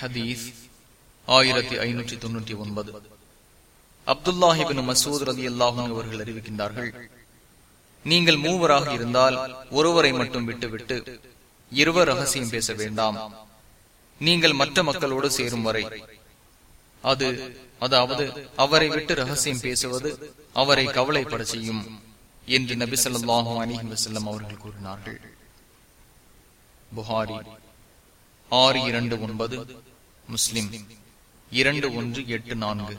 ஹதீஸ் ஆயிரத்தி ஐநூற்றி தொன்னூற்றி ஒன்பது. அப்துல்லாஹிபின் மசூத் ரதி அல்லாஹும் அவர்கள் அறிவிக்கின்றார்கள் நீங்கள் மூவராக இருந்தால் ஒருவரை மட்டும் விட்டுவிட்டு இருவர் ரகசியம் பேச வேண்டாம். நீங்கள் மற்ற மக்களோடு சேரும் வரை. அது அதாவது அவரை விட்டு ரகசியம் பேசுவது அவரை கவலைப்பட செய்யும் என்று நபி சொல்லாஹு அலிஹி வசல்லம் அவர்கள் கூறினார்கள். புகாரி ஆறு இரண்டு ஒன்பது. முஸ்லிம். இரண்டு ஒன்று எட்டு நான்கு.